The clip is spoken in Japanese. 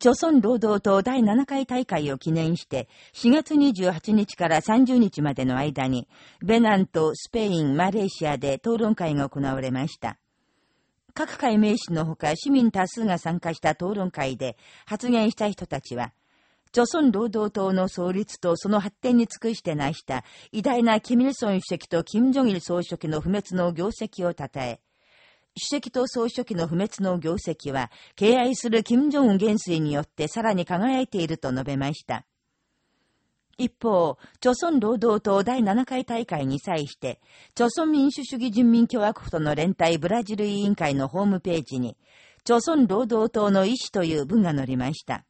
朝鮮労働党第7回大会を記念して、4月28日から30日までの間に、ベナンとスペイン、マレーシアで討論会が行われました。各界名士のほか市民多数が参加した討論会で発言した人たちは、朝鮮労働党の創立とその発展に尽くして成した偉大なキミルソン主席とキム・ジョギル総書記の不滅の業績を称え、主席と総書記の不滅の業績は、敬愛する金正恩元帥によってさらに輝いていると述べました。一方、朝鮮労働党第7回大会に際して、朝鮮民主主義人民共和国との連帯ブラジル委員会のホームページに、朝鮮労働党の意思という文が載りました。